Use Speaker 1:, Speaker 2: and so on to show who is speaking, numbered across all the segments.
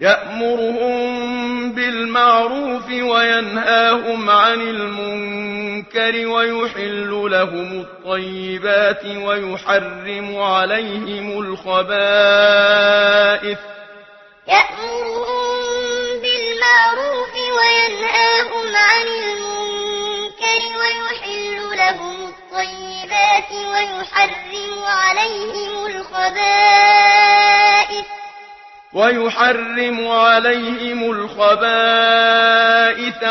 Speaker 1: يأمرهم بالمعروف وينهاهم عن المنكر ويحل لهم الطيبات ويحرم عليهم الخبائث.
Speaker 2: يأمرهم بالمعروف وينهاهم عن المنكر ويحل لهم الطيبات ويحرم عليهم الخبائث.
Speaker 1: ويحرم عليهم الخبائث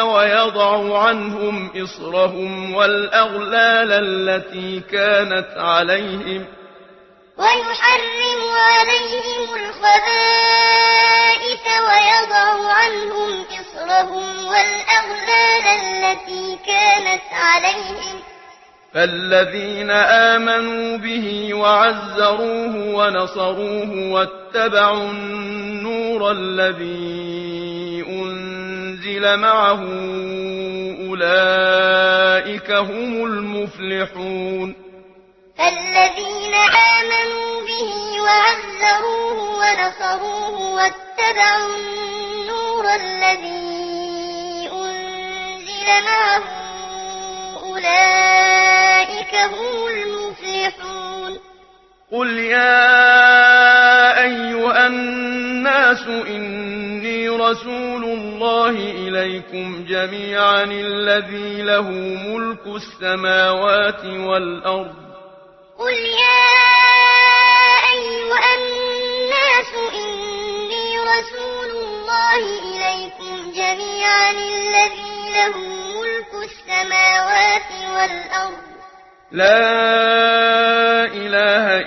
Speaker 1: ويضع عنهم إصرهم والأغلال التي كانت عليهم
Speaker 2: ويحرم عليهم الخبائث ويضع عنهم إصرهم والأغلال التي كانت عليهم
Speaker 1: فالذين آمنوا به وعزروه ونصروه واتبعوا النور الذي أنزل معه أولئك هم المفلحون
Speaker 2: فالذين آمنوا به وعزروه ونصروه واتبعوا النور الذي أنزل معه
Speaker 1: قل يا أيها الناس إني رسول الله إليكم جميعا الذي له ملك السماوات والأرض
Speaker 2: قل يا أيها الناس إني رسول الله إليكم جميعا الذي له ملك السماوات والأرض
Speaker 1: لا